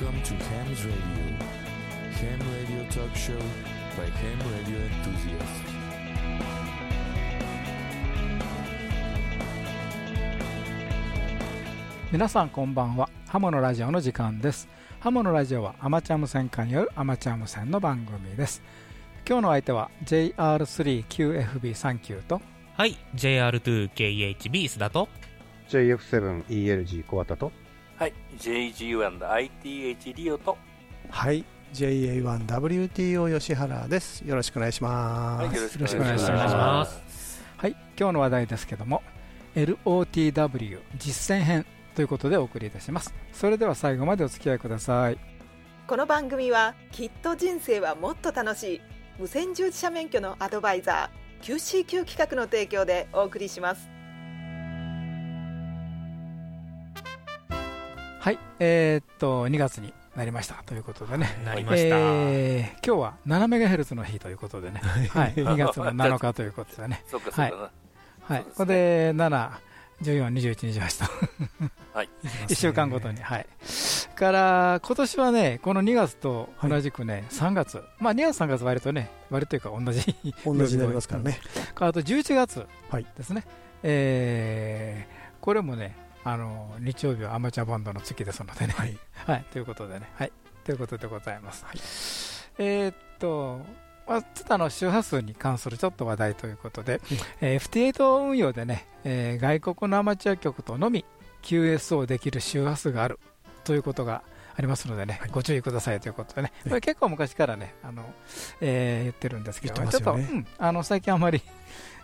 Welcome to Ham's Radio. Ham Radio Talk Show by Ham Radio Enthusiasts. 皆さんこんばんはハモのラジオの時間ですハモのラジオはアマチュア無線化によるアマチュア無線の番組です今日の相手は JR3QFB39 とはい JR2KHB 須田と JF7ELG 小畑とはい、JG1ITH リオと、はい JA1WTO 吉原です。よろしくお願いします、はい、よろしくお願いししくお願いしま。す。はい今日の話題ですけども LOTW 実践編ということでお送りいたします。それでは最後までお付き合いください。この番組はきっと人生はもっと楽しい無線従事者免許のアドバイザー QCQ 企画の提供でお送りしますはいえーっと2月になりましたということでね。なりました、えー今日は 7MHz の日ということでね、はい、2月の7日ということでね、そうか、そうだな。はい、そうですねここで7、14、21、28と、はい。1週間ごとに、はい。から、今年はね、この2月と同じくね、3月、まあ2月、3月、割とね、割というか同じ、同じになりますからね。あと11月はい。ですね、えーこれもね、あの日曜日はアマチュアバンドの月ですのでね、はい。はい、ということでね、はい、ということでございます。えーっと、まあ、ちょっとあの周波数に関するちょっと話題ということで、えー FT8 運用でね、えー外国のアマチュア局とのみ QSO できる周波数があるということがありますのでね、ご注意くださいということでね、これ結構昔からね、あのえー言ってるんですけど、言っちょっと、うんあの最近あんまり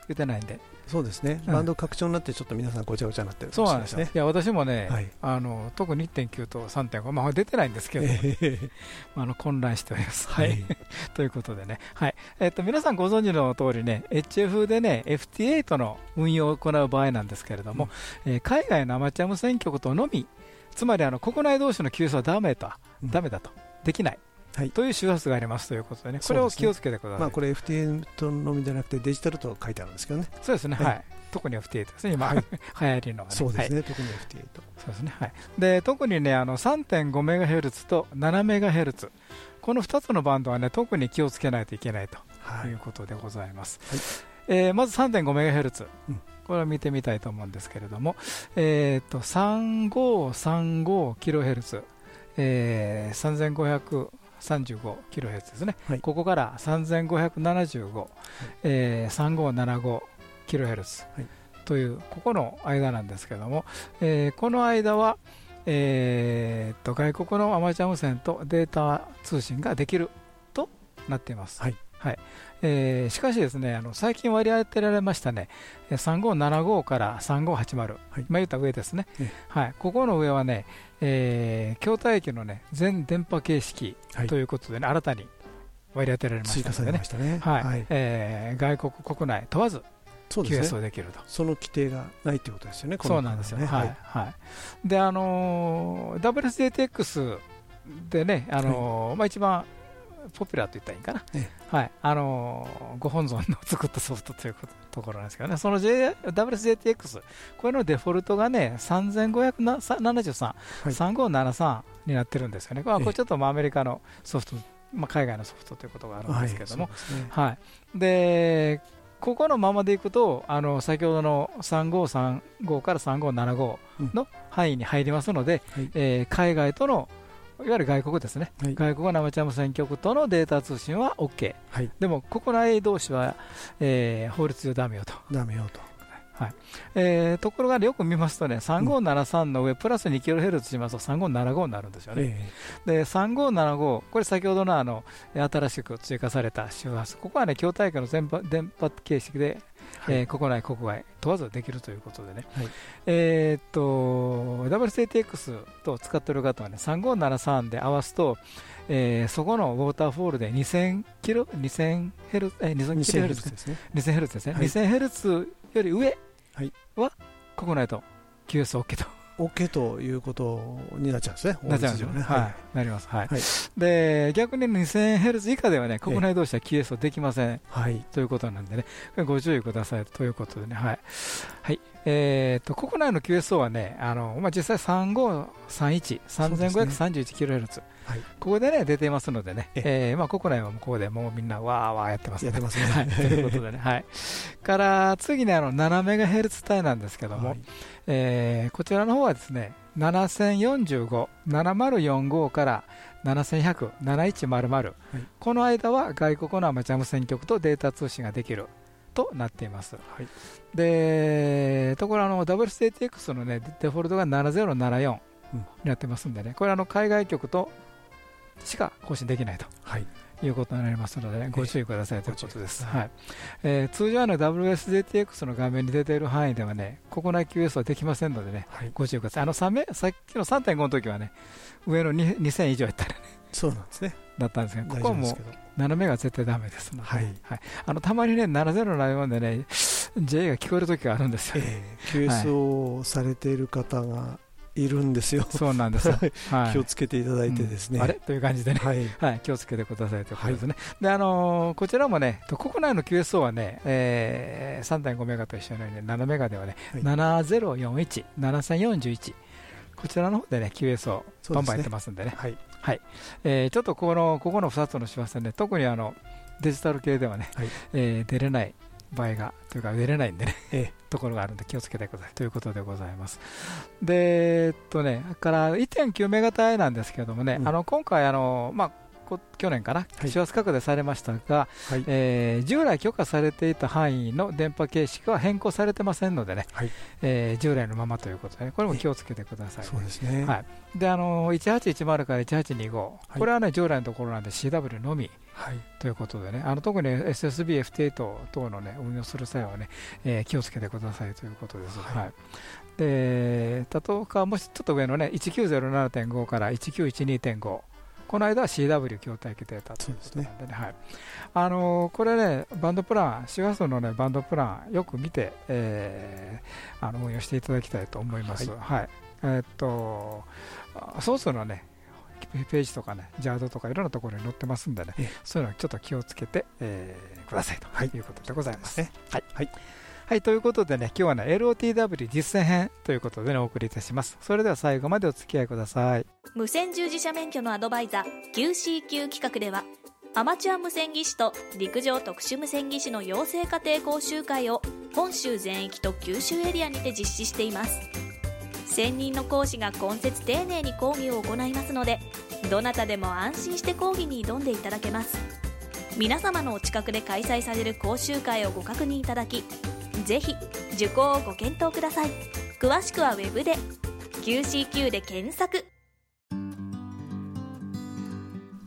言ってないんで、そうですね、うん。バンド拡張になってちょっと皆さんごちゃごちゃになってるかそうないですねなんですよ。いや、私もね、はい。あの特に1.9と3.5、まあ、出てないんですけど、ええ。あの混乱しております。ははい。い、ということでね、はい。えっと皆さんご存知の通りね、HF でね、FT8 の運用を行う場合なんですけれども、えー海外のアマチュア無線局とのみ、つまりあの国内同士の急須はダメと、うん。ダメだと、できないという周波数がありますということでね、これを気をつけてください。まあこれ FTM とのみじゃなくてデジタルと書いてあるんですけどね。そうですね、はい。はい、特に FT8 ですね、今、はい。流行りのがね。はいそうですね、特に FT8 そうですね、はい、で特にねあの 3.5MHz と 7MHz この2つのバンドはね特に気をつけないといけないとはい。いうことでございます、はい。えーまず 3.5MHz、うん。これを見てみたいと思うんですけれども、えー、と 3535kHz、えー、3535kHz ですね、はい。ここから3575、えー、3575kHz、はい。というここの間なんですけども、えーこの間は、えーっと外国のアマチュア無線とデータ通信ができるとなっています。はいえーしかしですね、あの最近割り当てられましたね、えー3575から3580、はい。今言った上ですね、ええ。はい、ここの上はね、えー筐体機のね全電波形式はい。ということでね、新たに割り当てられましたのでね。はい。えー外国、国内問わずそうですね。できると。その規定がないってことですよねそうなんですよ、ね。はい。はい、で、あのー WSDTX でね、あのーまあ、一番ポピュラーと言ったらいいかな、えはい。あのーご本尊の作ったソフトということところなんですけどね、その J WSDTX、これのデフォルトがね、3573、はい。3573になってるんですよね、まあ、こええれちょっとまあアメリカのソフト、まあ、海外のソフトということがあるんですけども、はいね。はい、でここのままでいくとあの先ほどの3535から3575の範囲に入りますので、はい。えー海外とのいわゆる外国ですね、はい。外国のアマチュア無線局とのデータ通信は OK、はい。でも国内同士は、えー法律上ダメよと、ダメよと。えーところがよく見ますとね、3573の上、プラス 2kHz しますと3575になるんですよね。えで3575、これ先ほどのあの新しく追加された周波数、ここはね、筐体機の電波電波形式で、えはい。えー国内、国外問わずできるということでね、はい。えーっと WCTX と使っている方はね、3573で合わすと、えーそこのウォーターフォールで2000キロ、2000ヘルえー2000キロヘルツ2000ですね。2000ヘルツですね、はい。2000ヘルツより上は国内と QSOK と OK ということになっちゃうんですね。なっちゃうんですよ。ね。は、い。なります。はい。はい。で、逆に 2000Hz 以下ではね、国内同士は QS できません。はい。ということなんでね、ご注意くださいということでね、はい。はい。えー、と国内の QSO はね、あのまあ、実際3531、3531kHz、はい。ここでね出ていますのでね、ええ。ーまあ、国内は向こうでもうみんなわーわーやってますね。やってますね。はい、ということでね、はい、から次にあの 7MHz 帯なんですけども、はい。えーこちらの方はですね7045、7045から7100、7100、いこの間は外国のアマチュア無線局とデータ通信ができるとなっています。はい。でところあの WSTX の、ね、デフォルトが7074にうん。なってますんでね、これあの海外局としか更新できないとはい。いうことになりますので、ね、ご注意くださいということです。えー通常あの WSJTX の画面に出ている範囲ではね、国内 QS はできませんのでね、はい。ご注意ください。あの3名さっきの3.5の時はね、上の2 2000以上やったらね、そうなんですね。だったんですけど、こ大こはもう。斜めが絶対ダメですので、はいあのたまにね、7074でね、J が聞こえる時があるんですよ、えー QSO されている方がいるんですよ。そうなんですよ、はい。気をつけていただいてですね。うん。あれ？という感じでね、はい。はい、気をつけてくださいということですね。であのーこちらもね、と国内の QSO はね、えー、3.5メガと一緒のように7メガではね、はい。7041、7041、こちらの方でね、QSO バンバンやってますんでね、はい。えーちょっとこのここの2つの手話線ね、特にあのデジタル系ではね、はい。えー出れない場合が、というか出れないんでね、えところがあるんで気をつけてください。ということでございます。で、えっとね、から1.9メガ帯なんですけどもね、うん。あの今回あの、まあ、こ去年かな、はい。周波数拡大されましたが、はい。えー従来許可されていた範囲の電波形式は変更されてませんのでね、はい。えー従来のままということで、ね、これも気をつけてください、そうですね。はい。であの1810から1825、これはね従来のところなんで CW のみはい。ということでね、あの特に SSB、FT8 等の、ね、運用する際はね、えー気をつけてくださいということです。はい。はい。で例えばもしちょっと上のね、1907.5から1912.5、この間は CW 筐体機データということなんでね、はい。あのーこれね、バンドプラン、周波数の、ね、バンドプラン、よく見て、えーあの運用していただきたいと思います。はい。えーっとあソースのね、ページとかね、ジャードとかいろんなところに載ってますんでねええ、そういうのちょっと気をつけて、えーくださいとはい。いうことでございます。ね。はい、はいはい、ということでね、今日はね、LOTW 実践編ということでね、お送りいたします。それでは最後までお付き合いください。無線従事者免許のアドバイザー QCQ 企画ではアマチュア無線技師と陸上特殊無線技師の養成家庭講習会を本州全域と九州エリアにて実施しています専任の講師が今節丁寧に講義を行いますのでどなたでも安心して講義に挑んでいただけます皆様のお近くで開催される講習会をご確認いただきぜひ受講をご検討ください。詳しくはウェブで。QCQ で検索。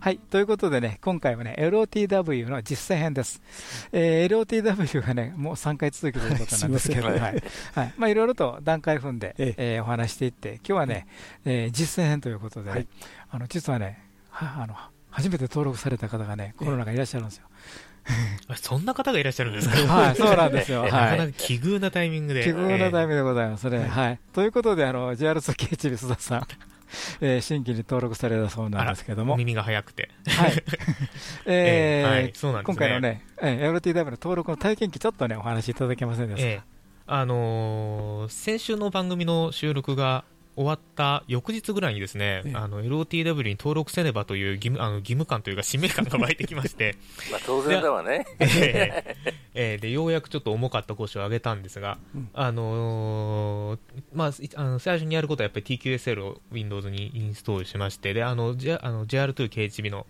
はい、ということでね、今回はね、LOTW の実践編です。えー LOTW がね、もう3回続きということなんですけど、はい。まあ、いろいろと段階踏んで、ええ。ーお話していって、今日はね、えー実践編ということでね、はい。あの実はねはあの、初めて登録された方がね、この中にいらっしゃるんですよ。あ そんな方がいらっしゃるんですか？はい、そうなんですよ。え は。ないかなか奇遇なタイミングで。奇遇なタイミング。グでございますね。はい。ということで、あの、JR2KHB 須田さん、えー新規に登録されたそうなんですけども、耳が早くて。はい。えーはいそうなんですね今回のね、えー LTW の登録の体験記、ちょっとね、お話しいただけませんでしええあのー先週の番組の収録が終わった翌日ぐらいにですね、ええ。あの LOTW に登録せねばという義務あの義務感というか使命感が湧いてきまして、まあ当然だわね。ええええでようやくちょっと重かった講師を上げたんですが、うん。あのーまあ、いあの最初にやることはやっぱり TQSL を Windows にインストールしましてであの、J、あの JR2KHB の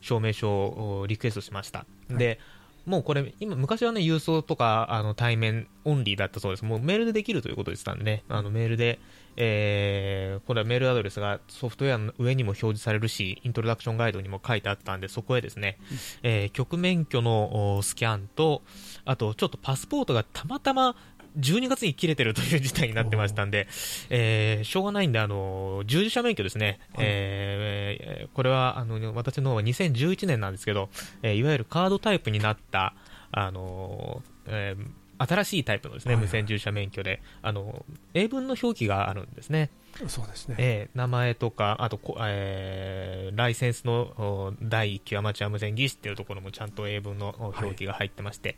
証明書をリクエストしました、でもうこれ今昔はね郵送とかあの対面オンリーだったそうです。もうメールでできるということでしたんでね。あのメールで、えーこれはメールアドレスがソフトウェアの上にも表示されるしイントロダクションガイドにも書いてあったんでそこへですね、えー局免許のおスキャンとあとちょっとパスポートがたまたま12月に切れてるという事態になってましたんで、えーしょうがないんで、あの従事者免許ですね、えーこれはあの私の方は2011年なんですけど、えーいわゆるカードタイプになった、あのえー新しいタイプのですね、はいはい。無線従事者免許で、あの英文の表記があるんですね。そうですね。えー名前とか、あとこ、えーライセンスのお第1級アマチュア無線技師っていうところもちゃんと英文のお表記が入ってまして、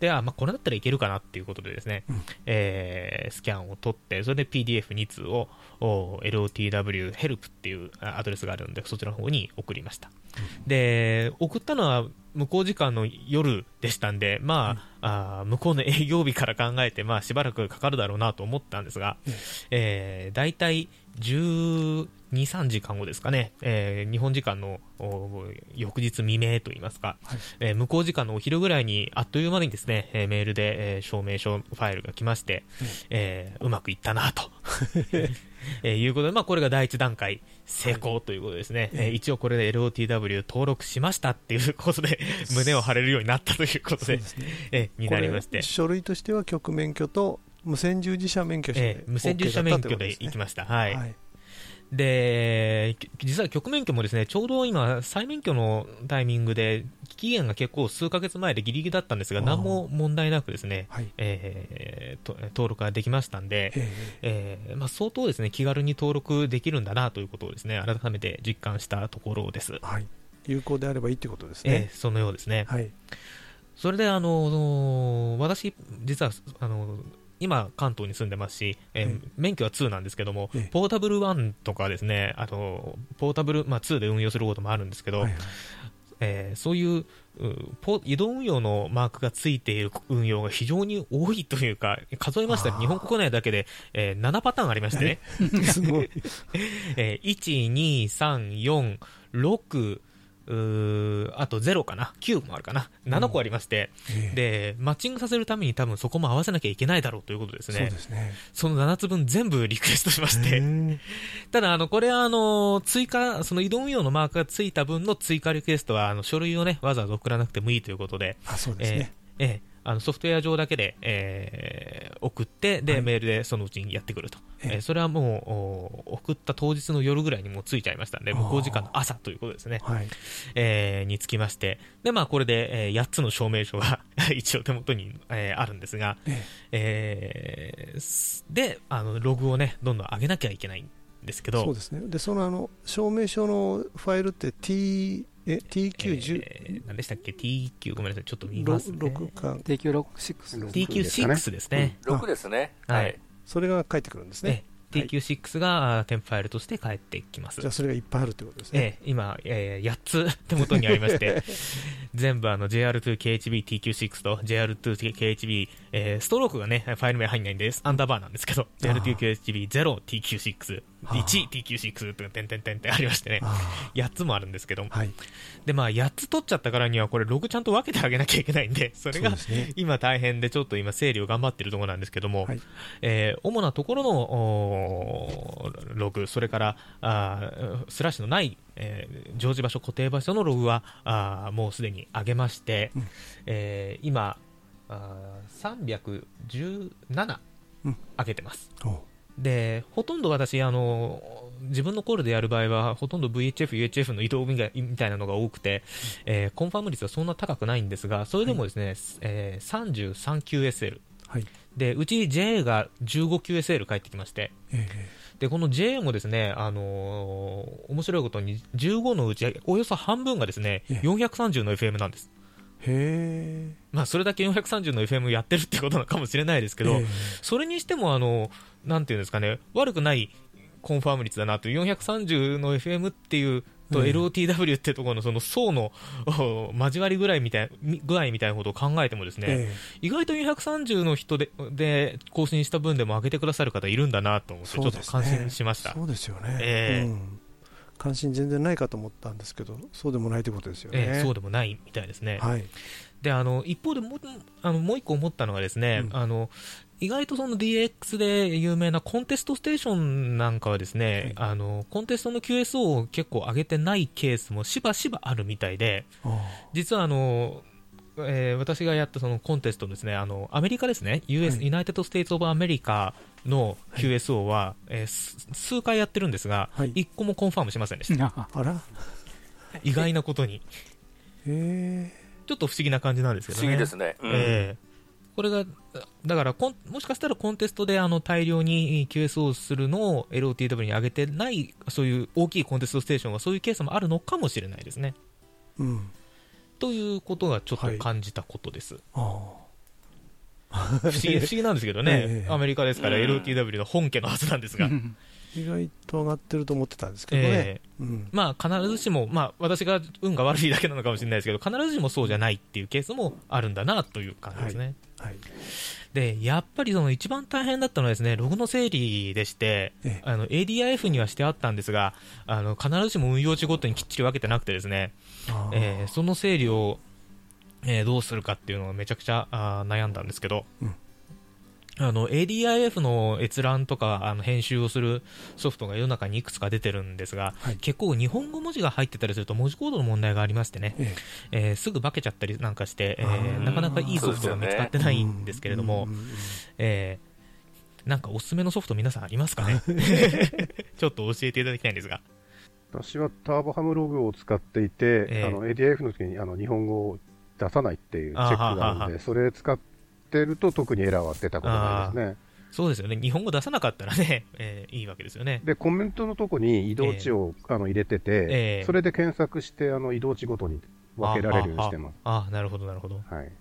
で、あ、まあ、これだったらいけるかなっていうことでですね、うん。えースキャンを取って、それで PDF2 通をお LOTW help っていうあアドレスがあるんで、そちらの方に送りました。で、送ったのは向こう時間の夜でしたんで、まあ、あー向こうの営業日から考えて、まあ、しばらくかかるだろうなと思ったんですが、えー、大体12、3時間後ですかね、えー日本時間のお翌日未明といいますか、はい。えー向こう時間のお昼ぐらいにあっという間にですね、えーメールで、えー証明書ファイルが来まして、えーうまくいったなと。えーいうことで、まあ、これが第一段階成功ということですね、えー一応これで LOTW 登録しましたっていうことで 胸を張れるようになったということでですね。えーになりまして。書類としては局免許と無線従事者免許証でえー無線従事者免許で行きまました。はい。はい。で、き実は局免許もですね、ちょうど今、再免許のタイミングで、期限が結構数ヶ月前でギリギリだったんですが、何も問題なくですね、はい。えーと登録ができましたんで、ええーまあ、相当ですね、気軽に登録できるんだなということをですね、改めて実感したところです。ーはい。有効であればいいってことですえねー。そのようですね。はい。それで、あの私、実は、あの今、関東に住んでますし、えーええ。免許は2なんですけども、ええ。ポータブル1とかですね、あと、ポータブル、まあ、2で運用することもあるんですけど、はいはい。えーそういう移動運用のマークがついている運用が非常に多いというか、数えましたら日本国内だけで、えー7パターンありましてね、すごい。えー1、2、3、4、6、うーあと0かな、9もあるかな、7個ありまして、ええ。で、マッチングさせるために多分そこも合わせなきゃいけないだろうということですそうね。ですね。その7つ分全部リクエストしましへて、ー ただ、あの、これは、あの、追加、その移動運用のマークがついた分の追加リクエストは、あの、書類をね、わざわざ送らなくてもいいということで、あ、そうですね。えーえーあのソフトウェア上だけで、えー送って、で、はいメールでそのうちにやってくると。えええーそれはもう、お送った当日の夜ぐらいにもうついちゃいましたんで、向こう時間の朝ということですね。はい。えーにつきまして、で、まあ、これで、え8つの証明書が 一応手元に、えーあるんですが、ええーすで、あの、ログをね、どんどん上げなきゃいけないんですけど、そうですね。で、そのあの、証明書のファイルって T、え、TQ10、えー何でしたっけ ?TQ、ごめんなさい、ちょっと見ます、ね。6か、定休6 TQ6 ですね。6ですね。はいはい。それが返ってくるんですね。えー TQ6 が添付ファイルとして返ってきますじゃあ、。それがいっぱいあるってことですね。えー今、え8つ 手元にありまして、全部あの JR2KHB TQ6 と JR2KHB、えーストロークがね、ファイル名入んないんです、アンダーバーなんですけど、あー。JR2KHB 0 TQ6、あー。1 TQ6 とか、点々点ってありましてね、あ8つもあるんですけど、あはい。で、まあ、8つ取っちゃったからには、これ、ログちゃんと分けてあげなきゃいけないんで、それが。今大変で、ちょっと今、整理を頑張ってるところなんですけども、はい。えー主なところのログ、それからあースラッシュのない、えー常時場所、固定場所のログはあーもうすでに上げまして、うん。えー今あー、317うん上げてます。おで、ほとんど私、あの、自分のコールでやる場合は、ほとんど VHF、UHF の移動みたいみたいなのが多くて、えーコンファーム率はそんな高くないんですが、それでもですね、えー 33QSL。はい。で、うち JA が 15QSL 返ってきまして、えで、この JA もですね、あのー面白いことに、15のうち、およそ半分がですね、ええ430の FM なんです。えへまあ、それだけ430の FM やってるってことなのかもしれないですけど、ええ。それにしても、あの、なんていうんですかね、悪くないコンファーム率だなと、430の FM っていうと、ええ。LOTW ってところのその層のお交わりぐらいみたい、み具合みたいなことを考えてもですね、え意外と430の人でで更新した分でも上げてくださる方いるんだなと思って、ちょっと感心しました。そうですよね、ええ。うん関心全然ないかと思ったんですけどそうでもないということですよね、ええそうでもないみたいですね。はい。であの一方でもうあのもう一個思ったのがですね、うん。あの意外とその DX で有名なコンテストステーションなんかはですね、あのコンテストの QSO を結構上げてないケースもしばしばあるみたいで、あ。実はあの、えー私がやったそのコンテストですね、あのアメリカですね、US、はい United States of Americaの QSO は、えーす数回やってるんですが、はい1個もコンファームしませんでした。あ あら意外なことに。えちょっと不思議な感じなんですけどね。不思議ですね。うんええこれが、だからコン、もしかしたらコンテストであの大量に QSO するのを LOTW に上げてない、そういう大きいコンテストステーションがそういうケースもあるのかもしれないですね。うん。ということがちょっと感じたことです。あ 不思議不思議なんですけどね、ええアメリカですからうん LOTW の本家のはずなんですが。うん意外と上がってると思ってたんですけどね。ええうん。まあ、必ずしも、まあ、私が運が悪いだけなのかもしれないですけど、必ずしもそうじゃないっていうケースもあるんだなという感じですね。はい。で、やっぱりその一番大変だったのはですね、ログの整理でして、ええ。あの ADIF にはしてあったんですが、あの必ずしも運用地ごとにきっちり分けてなくてですね、えーその整理を、えーどうするかっていうのをめちゃくちゃあー悩んだんですけど、うんあの ADIF の閲覧とかあの編集をするソフトが世の中にいくつか出てるんですが、はい。結構日本語文字が入ってたりすると文字コードの問題がありましてね、ええ。ーすぐ化けちゃったりなんかして、えあー。ーなかなかいいソフトが見つかってえないんですけれども、うんうんうんえーなんかおすすめのソフト皆さんありますかね？ちょっと教えていただきたいんですが。私はターボハムログを使っていて、ええ。あの ADF の時にあの日本語を出さないっていうチェックがあるあはははので、それ使ってると特にエラーは出たことないですね。そうですよね。日本語出さなかったらね、えーいいわけですよね。で、コメントのとこに移動値を、あの入れてて、ええそれで検索してあの移動値ごとに分けられるようにしてます。ああ、なるほど、なるほど。はい。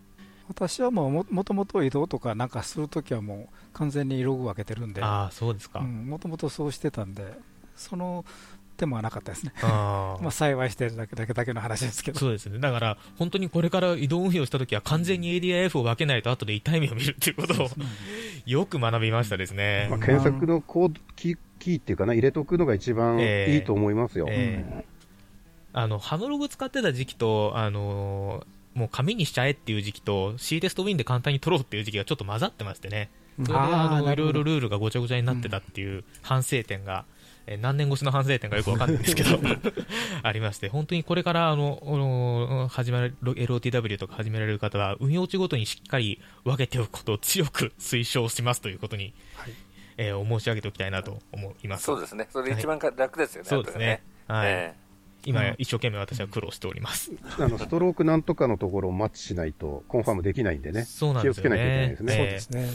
私はもうももともと移動とかなんかするときはもう完全にログ分けてるんで、ああ、そうですか。もともとそうしてたんで、その手もはなかったですね。ああ まあ幸いしてるだけだけだけの話ですけど。そうですね。だから、本当にこれから移動運用したときは完全に ADIF を分けないと後で痛い目を見るっていうことを よく学びましたですねまあ、。検索のコードキーキーっていうかな、入れとくのが一番ええいいと思いますよ。ええあの、ハムログ使ってた時期と、あのーもう紙にしちゃえっていう時期と C テストウィンで簡単に取ろうっていう時期がちょっと混ざってましてね。うんそれであのいろいあーなるほどろルールがごちゃごちゃになってたっていう反省点が、えー何年越しの反省点がよくわかんないんですけど、ありまして、本当にこれからあの、始まる LOTW とか始められる方は、運用値ごとにしっかり分けておくことを強く推奨しますということに、はいえー申し上げておきたいなと思います。そうですね。それ一番か楽ですよね。そうですね。はい。え今、うん一生懸命私は苦労しております。あの ストロークなんとかのところをマッチしないと、コンファームできないんでね、そうなんですよ気をつけなきゃいけないねです。ね。そうですね。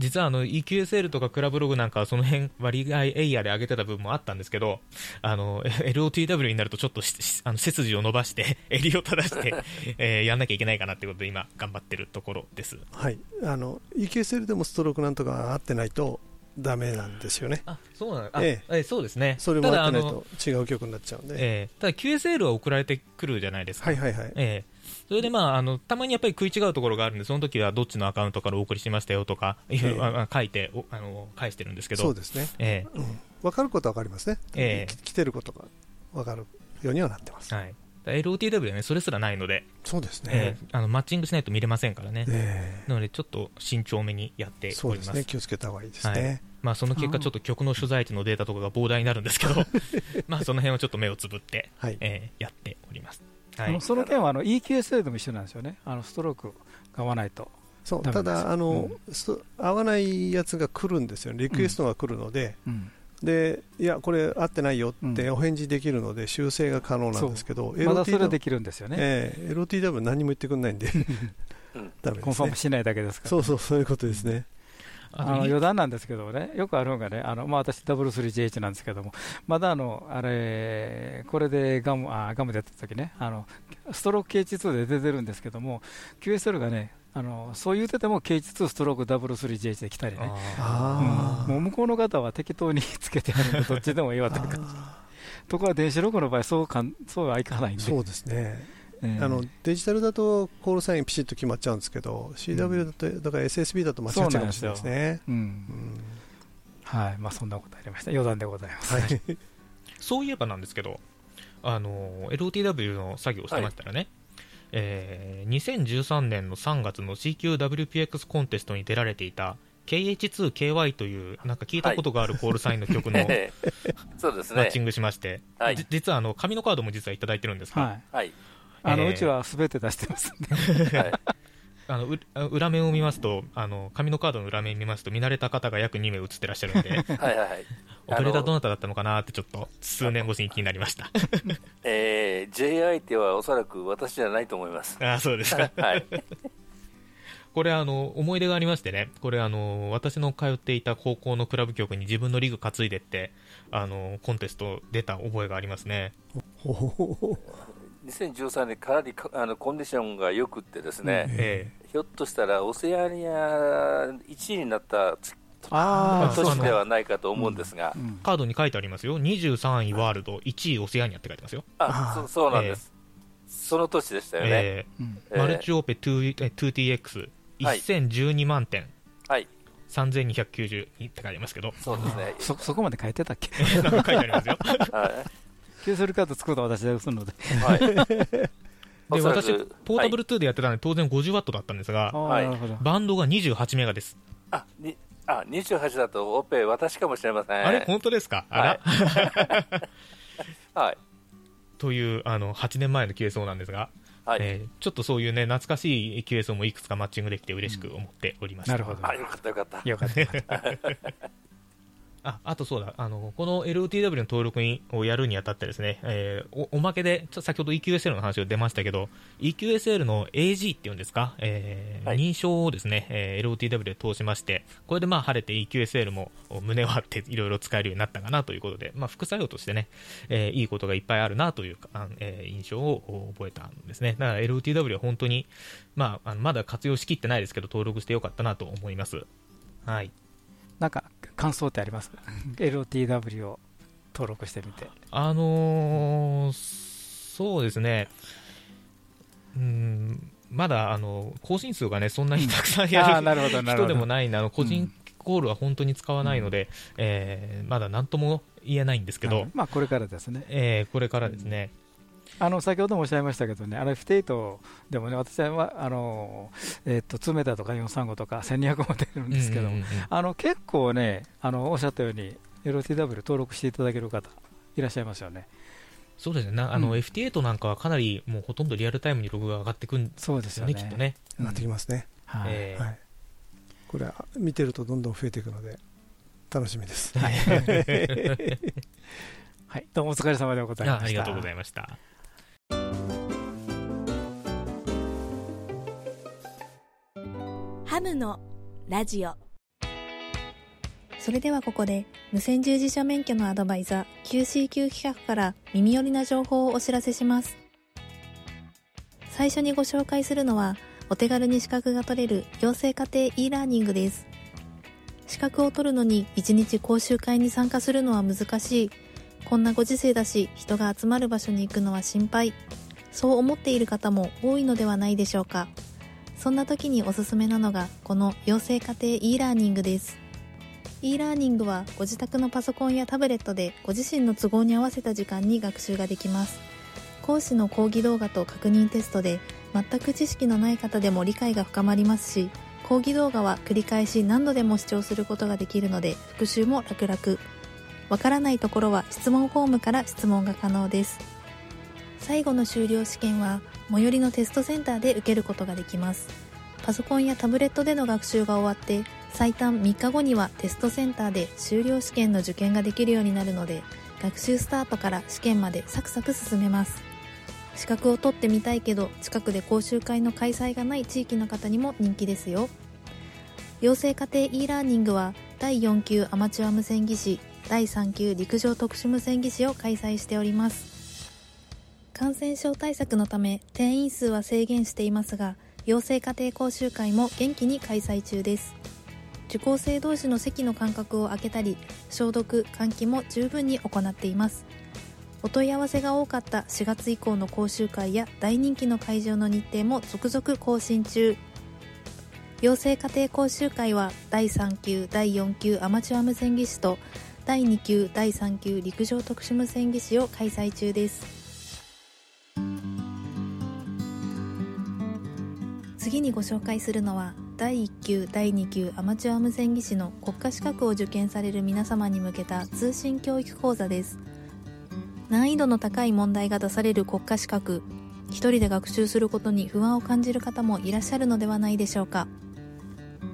実はあの EQSL とかクラブログなんかはその辺割合エイヤで上げてた部分もあったんですけど、あの LOTW になるとちょっとししあの背筋を伸ばして、襟を正して、えーやんなきゃいけないかなってことで今頑張ってるところです。はい。あの、EQSL でもストロークなんとか合ってないとダメなんですよね。あ、そうなんあ、ええそうですね。それも合ってないと違う曲になっちゃうんで。えーただ QSL は送られてくるじゃないですか。はいはいはい。ええそれでまあ、あの、たまにやっぱり食い違うところがあるんで、その時はどっちのアカウントからお送りしましたよとか、ええああ書いて、おあの、返してるんですけど、そうですね。えうん。分かることは分かりますね。ええき来てることが分かるようにはなってますえ。はい。だ LOTW はね、それすらないので、そうですえね。えあの、マッチングしないと見れませんからね。えなので、ちょっと慎重めにやってえおります。そうですね。気をつけた方がいいですはいね。まあ、その結果、ちょっと曲の所在地のデータとかが膨大になるんですけど、まあ、その辺をちょっと目をつぶって、はい。えーやっております。はい。その件はあの EQSL でも一緒なんですよね、あのストロークが合わないと。そう。ただ、あの、ス合わないやつが来るんですよね。リクエストが来るので、うんで、いや、これ合ってないよってうんお返事できるので、修正が可能なんですけど、まだそれ LOTW できるんですよね、ええ LOTW 何も言ってくれないんでうん、ダメですねコンファーム。しないだけですから。そうそう、そういうことですね。あの余談なんですけどね、よくあるのがね、あのまあ、私、W3JH なんですけども、まだあのあれ、これでガムあガムでやった時ね。あの、ストローク KH2 で出てるんですけども、QSL がね、あのそう言うてても KH2 ストローク W3JH で来たりね、あうん。もう向こうの方は適当に つけてあるんで、どっちでもいいわというか、ところが電子ログの場合そうかん、そうはいかないんで、そうですね。ええ。あのデジタルだとコールサインピシッと決まっちゃうんですけど、CW だと、だから SSB だと間違っちゃうかもしれないですね。はい。まあ、そんなことありました、余談でございます。はい。そういえばなんですけど、あの LOTW の作業をしてましたらね、えー2013年の3月の CQWPX コンテストに出られていた KH2KY というなんか聞いたことがあるコールサインの曲のええ そうですね。マッチ。ングしまして、はい。じ実はあの紙のカードも実はいただいてるんですが、はい。はい。あのえーうちはすべて出してますんで、はい。あのう裏面を見ますとあの紙のカードの裏面見ますと見慣れた方が約2名映ってらっしゃるんで はいはいはい。オペレーターどなただったのかな？ってちょっと数年越しに気になりました えー、J 相手はおそらく私じゃないと思います。あーそうですかはい。これあの、思い出がありましてね、これあの、私の通っていた高校のクラブ局に自分のリグ担いでって、あの、コンテスト出た覚えがありますね。ほほほほ2013年かなりかあのコンディションが良くってですね、えひょっとしたらオセアニア1位になったあそう年ではないかと思うんですが、うんえカードに書いてありますよ。23位ワールド、1位オセアニアって書いてますよ。あそそうなんです、その年でしたよね、えうん。えーえ。マルチオーペ 2- え 2TX、はい。1012万点、はい、3292って書いてありますけど、そうですね、そそこまで書いてたっけ？なんか書いてありますよ。はキューセルカード作ると私でするので、はい、で、私、ポータブル2でやってたんで、当然50ワットだったんですが、はいバンドが28メガです。あにあ28だとオペ私かもしれません、あれ本当ですかあら、はい、という、あの、8年前の QSO なんですが、はい、えーちょっとそういうね、懐かしい QSO もいくつかマッチングできて嬉しく思っておりました。なるほどあよかった、よかったよかったあ、あとそうだ、あの、この LOTW の登録にをやるにあたってですね、えーおおまけで、ちょ先ほど EQSL の話が出ましたけど、EQSL の AG っていうんですか、えーはい認証をですね、えー LOTW で通しまして、これでまあ晴れて EQSL も胸を張っていろいろ使えるようになったかなということで、まあ副作用としてね、えーいいことがいっぱいあるなというか、あえー印象を覚えたんですね。だから LOTW は本当に、まあ、あのまだ活用しきってないですけど、登録してよかったなと思います。はい。なんか感想ってあります？LOTW を登録してみて。あのーそうですね、うん、まだあの更新数がねそんなにたくさんやる人でもないんで、あの個人コールは本当に使わないので、えーまだ何とも言えないんですけど、まあこれからですね。えーこれからですね、あの先ほどもおっしゃいましたけどね、あの F8 でもね、私はあの、えっと2メーターとか435とか1200も出るんですけど、うんうんうんあの結構ねあの、おっしゃったように、LTW 登録していただける方、いらっしゃいますよね。そうですね。なあの、うん。FT8 なんかはかなりもうほとんどリアルタイムにログが上がってくんでよね、そうですね。きっとね。なってきますね、はい。えーはい、これは見てるとどんどん増えていくので楽しみです。はい。はい、どうもお疲れ様でございました。あありがとうございました。ムのラジオ。それではここで無線従事者免許のアドバイザー QCQ 企画から耳寄りな情報をお知らせします。最初にご紹介するのはお手軽に資格が取れる養成家庭 e ラーニングです。資格を取るのに1日講習会に参加するのは難しい。こんなご時世だし人が集まる場所に行くのは心配。そう思っている方も多いのではないでしょうか。そんな時におすすめなのがこの養成家庭 e ラーニングです。e ラーニングはご自宅のパソコンやタブレットでご自身の都合に合わせた時間に学習ができます。講師の講義動画と確認テストで全く知識のない方でも理解が深まりますし講義動画は繰り返し何度でも視聴することができるので復習も楽々。わからないところは質問フォームから質問が可能です。最後の修了試験は最寄りのテストセンターで受けることができます。パソコンやタブレットでの学習が終わって最短3日後にはテストセンターで修了試験の受験ができるようになるので学習スタートから試験までサクサク進めます。資格を取ってみたいけど近くで講習会の開催がない地域の方にも人気ですよ。養成家庭 e ラーニングは第4級アマチュア無線技師第3級陸上特殊無線技師を開催しております。感染症対策のため定員数は制限していますが養成家庭講習会も元気に開催中です。受講生同士の席の間隔を空けたり消毒換気も十分に行っています。お問い合わせが多かった4月以降の講習会や大人気の会場の日程も続々更新中。養成家庭講習会は第3級第4級アマチュア無線技師と第2級第3級陸上特殊無線技師を開催中です。次にご紹介するのは第1級第2級アマチュア無線技師の国家資格を受験される皆様に向けた通信教育講座です。難易度の高い問題が出される国家資格一人で学習することに不安を感じる方もいらっしゃるのではないでしょうか。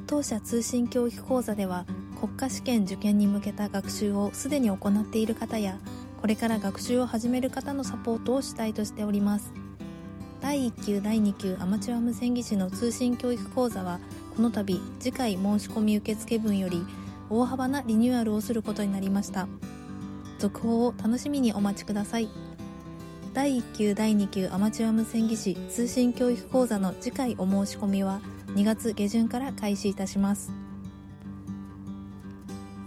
当社通信教育講座では国家試験受験に向けた学習をすでに行っている方やこれから学習を始める方のサポートを主体としております。第1級第2級アマチュア無線技師の通信教育講座はこの度次回申し込み受付分より大幅なリニューアルをすることになりました。続報を楽しみにお待ちください。第1級第2級アマチュア無線技師通信教育講座の次回お申し込みは2月下旬から開始いたします。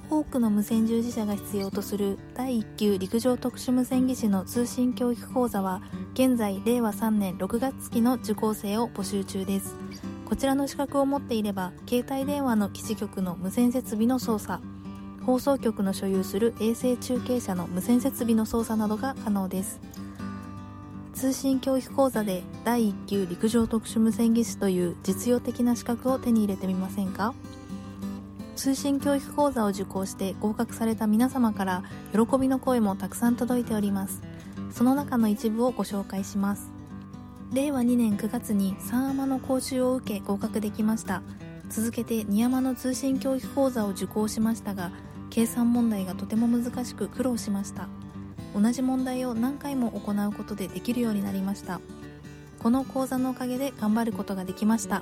多くの無線従事者が必要とする第1級陸上特殊無線技師の通信教育講座は現在令和3年6月期の受講生を募集中です。こちらの資格を持っていれば携帯電話の基地局の無線設備の操作放送局の所有する衛星中継車の無線設備の操作などが可能です。通信教育講座で第1級陸上特殊無線技師という実用的な資格を手に入れてみませんか？通信教育講座を受講して合格された皆様から喜びの声もたくさん届いております。その中の一部をご紹介します。令和2年9月に3アマの講習を受け合格できました。続けて2山の通信教育講座を受講しましたが計算問題がとても難しく苦労しました。同じ問題を何回も行うことでできるようになりました。この講座のおかげで頑張ることができました。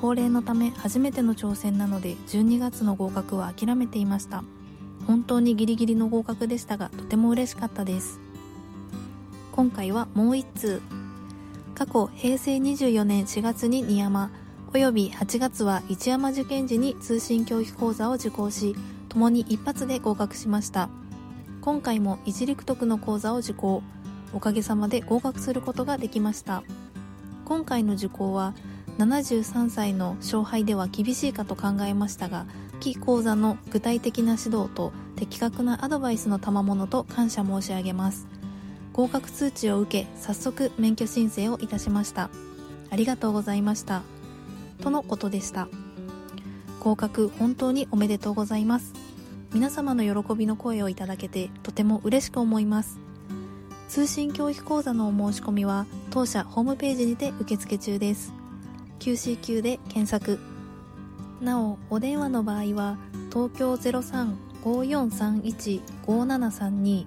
高齢のため初めての挑戦なので12月の合格は諦めていました。本当にギリギリの合格でしたがとても嬉しかったです。今回はもう1通。過去平成24年4月に2山および8月は一山受験時に通信教育講座を受講し共に一発で合格しました。今回も一陸徳の講座を受講。おかげさまで合格することができました。今回の受講は73歳の勝敗では厳しいかと考えましたが木講座の具体的な指導と的確なアドバイスの賜物と感謝申し上げます。合格通知を受け早速免許申請をいたしました。ありがとうございました。とのことでした。合格本当におめでとうございます。皆様の喜びの声をいただけてとても嬉しく思います。通信教育講座のお申し込みは当社ホームページにて受付中です。QCQ で検索。なおお電話の場合は東京0354315732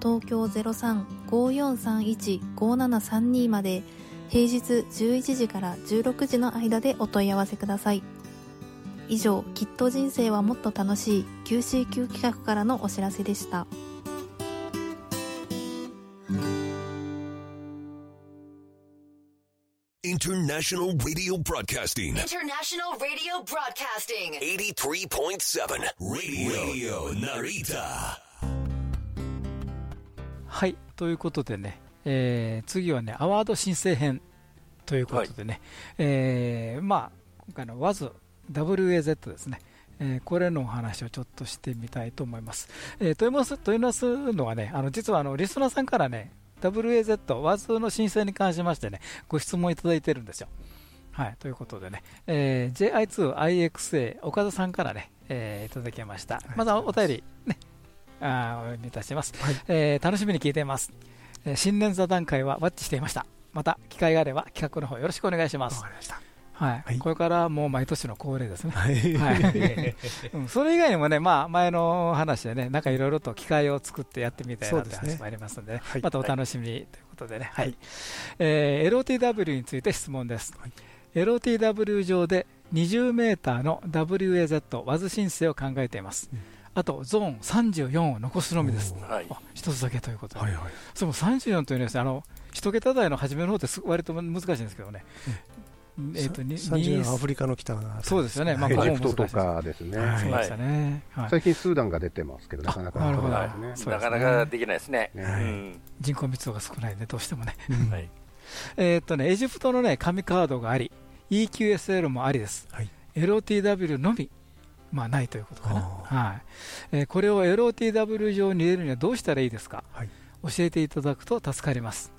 東京0354315732まで平日11時から16時の間でお問い合わせください。以上きっと人生はもっと楽しい QCQ 企画からのお知らせでした。インターナショナル・ラディオ・ブロードキャスティング International Radio Broadcasting. 83.7 Radio Narita. はいということでね、えー次はねアワード申請編ということでね、えーまあ今回の WAZ WAZ ですね、えーこれのお話をちょっとしてみたいと思います。えーと言いますと言いますのはね、あの実はあのリスナーさんからね、WAZ、WAZ の申請に関しましてね、ご質問いただいてるんですよ。はい、ということでね、えー JI2IXA 岡田さんからね、えーいただきました。まずはお便り、ね、あーお読みいたします、えー楽しみに聞いています、えー新年座談会はワッチしていました。また機会があれば企画の方よろしくお願いします。はい、これからもう毎年の恒例ですね。はい。はい。うんそれ以外にもね、まあ、前の話でね、なんかいろいろと機会を作ってやってみたいなってそう話もありますのでまたお楽しみにということでね、はい。えー LOTW について質問です。LOTW 上で20メーターの WAZ、ワズ申請を考えています。あとゾーン34を残すのみです。はい。あ一つだけということで、その34というのはですね、あの一桁台の初めの方ってす割と難しいんですけどね、えっとに30にのアフリカの北のあたりそうですよね、まあ、エジプトとかですね。はい。そうでしたね。はい。最近スーダンが出てますけど、なかなか。なるほど。取れないですね。なかなかできないですね。ねうん。人口密度が少ないんで、どうしてもね。はい。えーっとね、エジプトのね、紙カードがあり、EQSL もありです。LOTW のみ、まあ、ないということかな。はい。えーこれを LOTW 上に入れるにはどうしたらいいですか、教えていただくと助かります。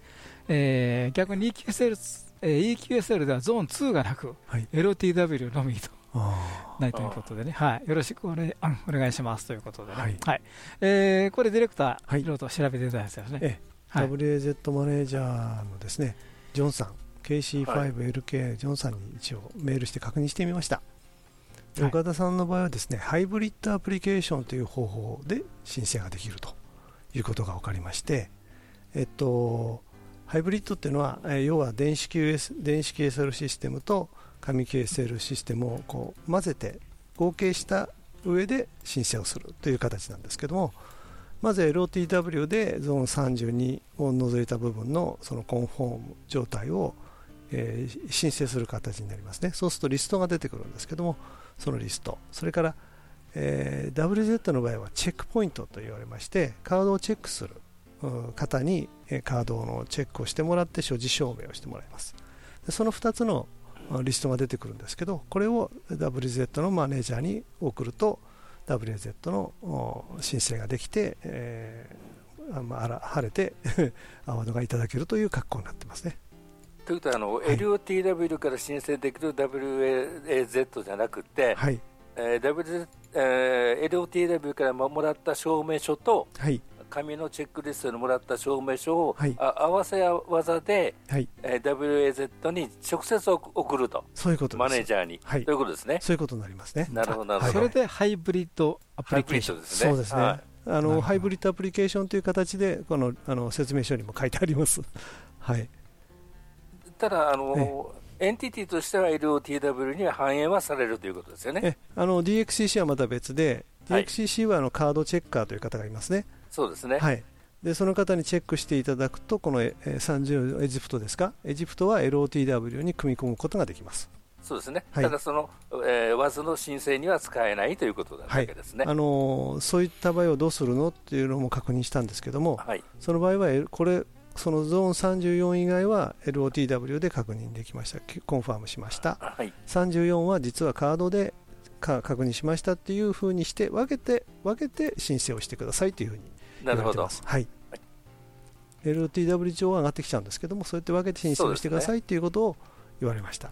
えー逆に EQSL, えー EQSL ではゾーン2がなく、LOTW のみと。ないということでね、はい、よろしくお,、ね、あお願いしますということでね、はい。えーこれ、ディレクター、い。ろいろと調べていただいたんですよね。ええ。はい。WAZ マネージャーのですねジョンさん。KC5LK ジョンさんに一応メールして確認してみました、で岡田さんの場合はですねハイブリッドアプリケーションという方法で申請ができるということが分かりましてえっとハイブリッドっていうのは、えー要は電子 QS 電子 QSL システムと紙 QSL システムをこう混ぜて合計した上で申請をするという形なんですけどもまず LOTW でゾーン32を除いた部分のそのコンフォーム状態を、えー申請する形になりますね。そうするとリストが出てくるんですけどもそのリスト。それから、えー WZ の場合はチェックポイントと言われましてカードをチェックする。方にえーカードのチェックをしてもらって所持証明をしてもらいます。でその2つのあリストが出てくるんですけどこれを WZ のマネージャーに送ると WZ のお申請ができて、えーあまああら晴れて アワードがいただけるという格好になってますね。ということはあの、LOTW から申請できる WAZ じゃなくて、はい。えー WZ えー LOTW からもらった証明書と、はい紙のチェックリストにもらった証明書を、はい。あ合わせ技で、はい。えー WAZ に直接送ると、そういうことです。マネージャーに、はい。ということですね。そういうことになりますね。なるほど、なるほど。それでハイブリッドアプリケーションですね。そうですね、はい。あのハイブリッドアプリケーションという形でこのあの説明書にも書いてあります。はい。ただ、あのエンティティとしては LOTW には反映はされるということですよね。えあの DXCC はまた別で、はい。DXCC はあのカードチェッカーという方がいますね。そうですね。はい。でその方にチェックしていただくとこのえー30エジプトですか？エジプトは LOTW に組み込むことができます。そうですね。はいただ、その、えー、WAS の申請には使えないということだったはいわけですね。あのーそういった場合はどうするのっていうのも確認したんですけども、はいその場合はこれそのゾーン34以外は LOTW で確認できましたきコンファームしました、はい34は実はカードでか確認しましたっていうふうにして分けて分けて申請をしてくださいというふうに言われてます。はい LOTW 上は上がってきちゃうんですけどもそうやって分けて申請をしてくださいということを言われました。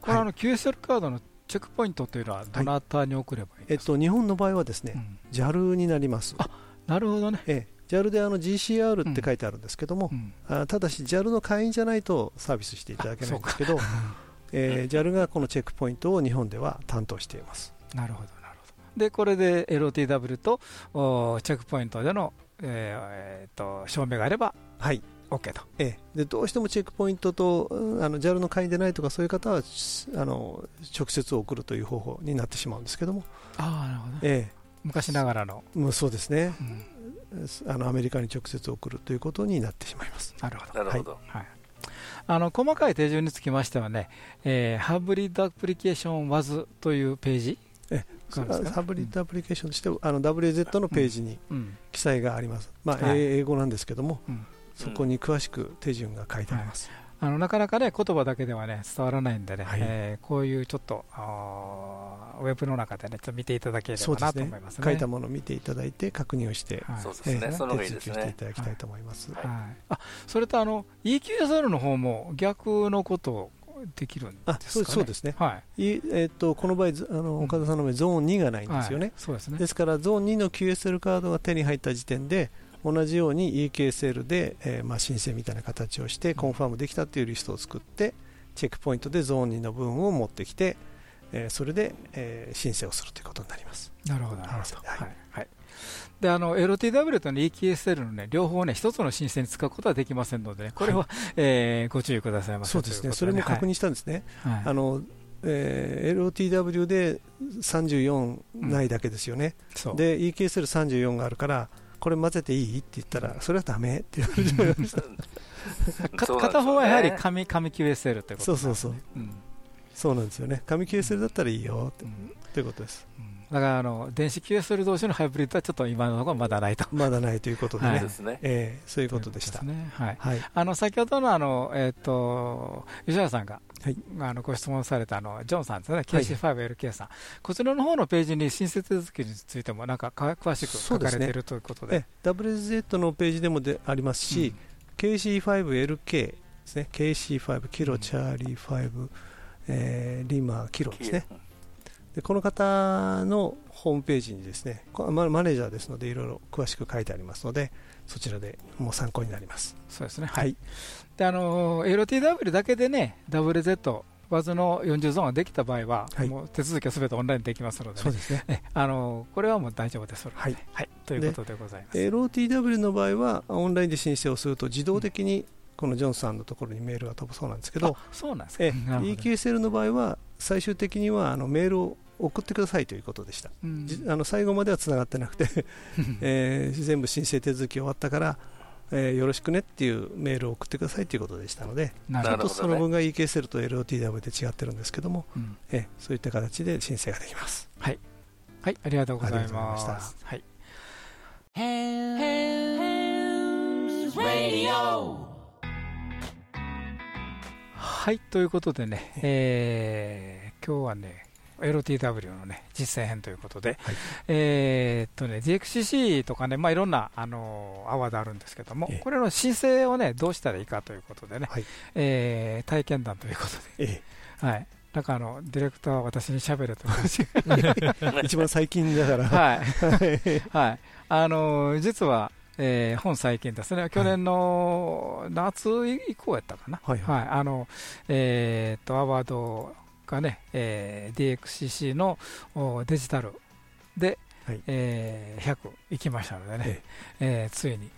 これあの QSL カードのチェックポイントというのはどなたに送ればいいえっと、日本の場合はですね、JAL になります。なるほどね。ええ JAL であの GCR って書いてあるんですけども、あただし JAL の会員じゃないとサービスしていただけないんですけど、えー JAL がこのチェックポイントを日本では担当しています。なるほど。で、これで LOTW とおチェックポイントでの、えーえーと証明があれば、はい、OK と。ええでどうしてもチェックポイントとうんあの JAL の会員でないとかそういう方はしあの直接送るという方法になってしまうんですけども、ああ、なるほど。ええ昔ながらの。もうそうですね、あのアメリカに直接送るということになってしまいます。なるほど。なるほど。はい。あの細かい手順につきましてはね、えーハブリッドアプリケーション WAS というページえがあるんですか？ハブリッドアプリケーションとして、あの WZ のページにうん。記載があります、まあはい。英語なんですけども、うん。そこに詳しく手順が書いてあります。あのなかなかね言葉だけではね伝わらないんでね、えーこういうちょっとウェブの中でねちょっと見ていただければなと思いますね。書いたものを見ていただいて確認をして、はい。そうですね。ええその方がいいですね。手続きをしていただきたいと思います。はい、あそれとあの EQSR の方も逆のことできるんですか、ね、あそうですね、はい。いえー、とこの場合、ずあの岡田さんの場合、ゾーン2がないんですよね、はい。そうですね。ですから、ゾーン2の QSL カードが手に入った時点で、同じように EKSL で、えーまあ、申請みたいな形をして、コンファームできたというリストを作って、チェックポイントでゾーン2の分を持ってきて、えーそれで、えー申請をするということになります。なるほど、なるほど。はい。はい。で、あの、LTW と、ね、EKSL のね、両方ね、一つの申請に使うことはできませんのでね、これは、えーご注意くださいませそうですね、といそれも確認ししたんですね。はい。あのえー LOTW で34ないだけですよね、そう。で EKSL34 があるから、これ混ぜていいって言ったら、それはダメって言われてしまいました。か片方はやはり紙、紙 QSL ということそうそうそう、うん。そうなんですよね、紙 QSL だったらいいよって、ということです。だから、あの、電子 QSL 同士のハイブリッドはちょっと今のところまだないと。まだないということでね、はい。えーそういうことでした。ね。はい。はい。あの先ほどのあの、えっと吉原さんが、あのご質問されたあのジョンさんですね、KC5LK さん、こちらの方のページに申請手続きについても、なんかか詳しく書かれているということで、え WZ のページでもでありますし、KC5LK ですね、KC5 キロ、チャーリー5、えーリマキロですね。でこの方のホームページにですね、こママネージャーですので、いろいろ詳しく書いてありますので、そちらでもう参考になります。そうですね、はい。であの LTW だけでね、WZ、バズの40ゾーンができた場合は、もう手続きはすべてオンラインでできますので、そうですね。えあのこれはもう大丈夫です。ので、はい。ということでございます。LOTW の場合は、オンラインで申請をすると自動的にこのジョンさんのところにメールが飛ぶそうなんですけど、そうなんですか、えなるほど EQSL の場合は、最終的にはあのメールを送ってくださいということでした、うん。じあの最後まではつながってなくて、えー全部申請手続き終わったから、えーよろしくねっていうメールを送ってくださいということでしたので、なちょっとその分が EKSL と LOTW で違ってるんですけども、うん。えーそういった形で申請ができます。はい、はい、ありがとうございありがとうごまざいますした。はい。はい、ということでね、えー今日はね、LTW のね、実践編ということで、はい。えーっとね、DXCC とかね、まあ、いろんな、あのアワードあるんですけどもええ、これの申請をね、どうしたらいいかということでね、はい。えー体験談ということで、えはい。なんかあの、ディレクターは私に喋れと。ー 一番最近だから、はい。はい。あのー実は、えー本最近ですね、去年の夏以降やったかな。はい。はい。あの、えーっと、アワードがね、えー DXCC のおデジタルで、はい。えー100行きましたのでね、えーついに